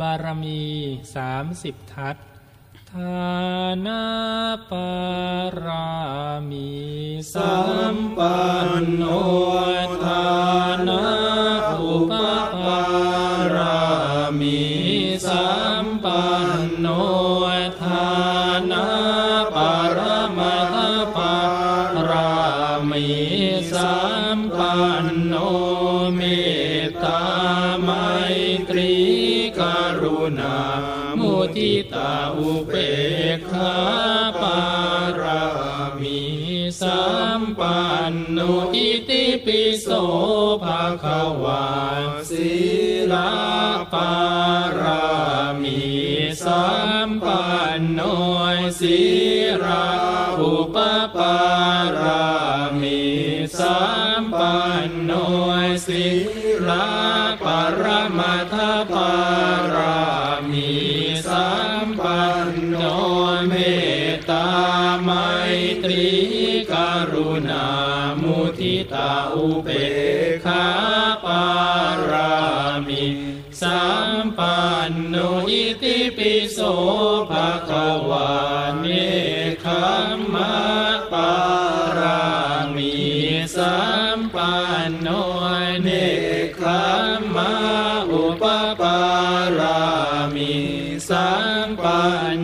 บารมีสามสิบทัศทานาปารามีสัมปันโนทานา โนเมตตาไมตรีกรุณา มุทิตาอุเปกขาปารามีสัมปันโนอิติปิโสภะควาสีลาปารามีสัมปันโนสีราอุปปารามีสัม สีลาปรมัทปารามีสัมปันโนเมตตาไมตรีกรุณามุทิตาอุเบกขาปารามีสัมปันโนอิติปิโสภะคะวาเนคัม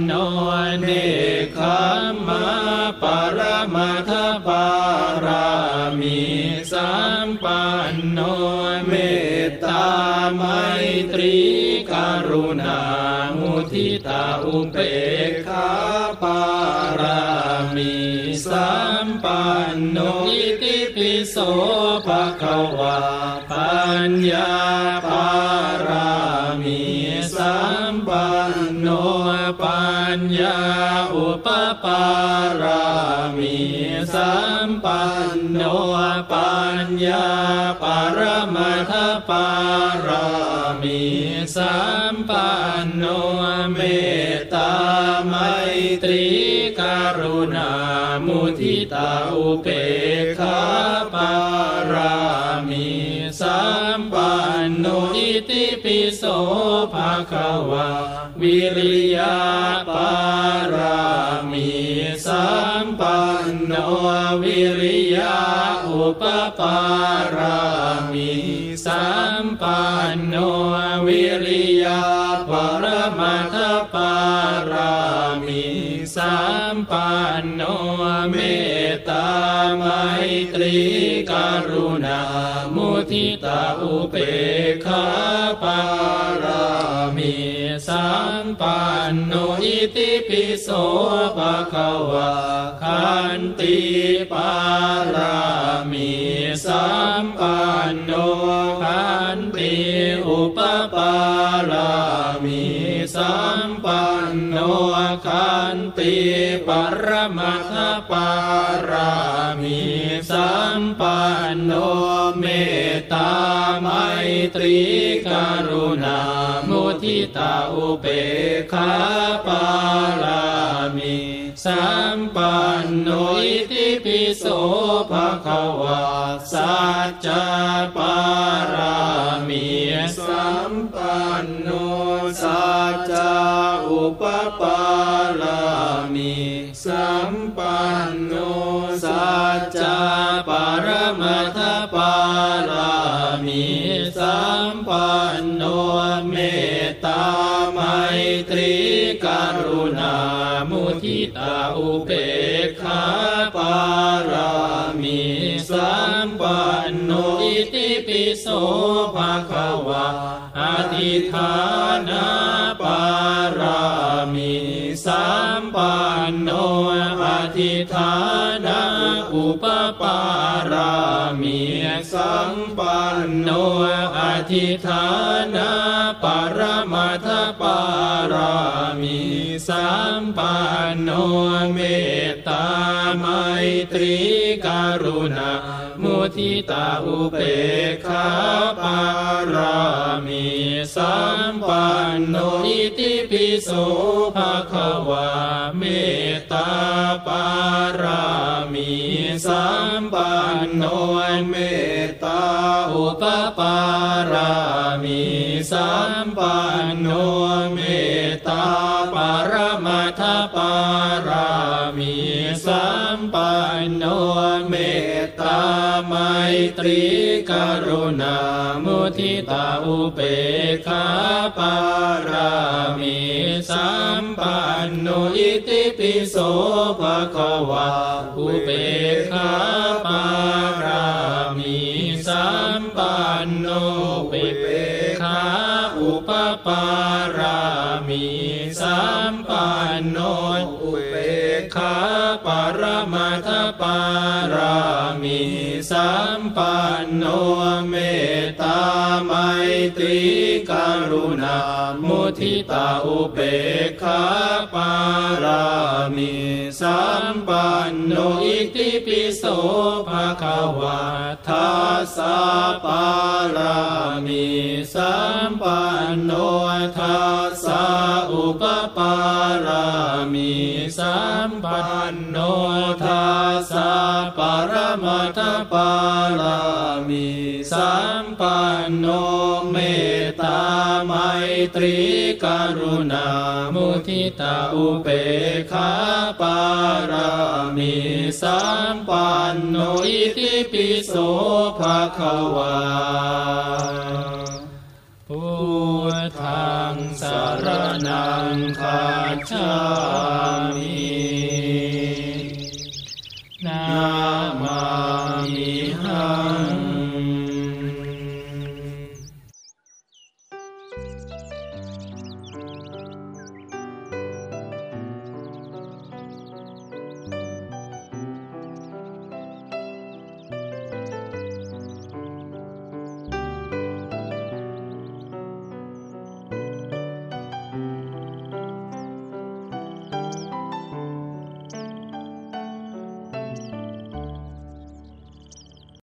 โนเนคัมมะปรมัทปารามีสัมปันโนเมตตาไมตรีกรุณามุทิตาอุเปกขาปารามีสัมปันโนอิติปิโสภะคะวาปัญญาปารามีสัมปันโน ญญาอุปปารามีสัมปันโนปัญญาปรมัทปารามีสัมปันโนเมตตาไมตรีกรุณามุทิตาอุเปกขาปารามีสัมปันโนอิติปิโสภะคะวา วิริยปารามีสัมปันโนวิริยอุปปารามีสัมปันโนวิริยา รีกรุณามุทิตาอุเปขาปารามีสัมปันโนอิติปิโสภะคะวาคันติปารามีสัมปันโนคันติอุปปา รมัตถปารามีสัมปันโนเมตตาไมตรีกรุณามุทิตาอุเปกขาปารามีสัมปันโนอิติปิโสภะคะวาสัจจปา ปารามีสัมปันโนสัจจาปรมัตถปารามีสัมปันโนเมตตาไมตรีกรุณามุทิตาอุเปกขาปารามีสัมปันโนอิติปิโสภะคะวาอธิฐานา มีสัมปันโนอธิฐานาอุปปารามีสัมปันโนอธิฐานาปรมัตถปารามีสัมปันโนเมตตาไมตรีกรุณา มุทิตาอุเปขาปารามีสัมปันโนอิติปิโสภะคะวาเมตตาปารามีสัมปันโนเมตตาอุปปารามิสัมปันโนเมตตาปารมัทปารามิสัมปันโน ไมตรีกรุณามุทิตาอุเบกขาปารามิสัมปันโนอิติปิโสภะคะวาอุเบกขาปารามิสัมปันโนอุเบกขาอุปปารามิสัมปันโนอุเบกขาปรมัทารมิ สัมปันโนเมตตาไมตรีกรุณามุทิตาอุเบกขาปารามิสัมปันโนอิติปิโสภะคะวะทัสสะปารามิสัมปันโนทัสสะ ปปารามิสัมปันโนทัสสะปรมัตถปารามิสัมปันโนเมตตาไมตรีกรุณามุทิตาอุเบกขาปารามิสัมปันโนอิติปิโสภะคะวา ธังสารนังคาชาชามิมิ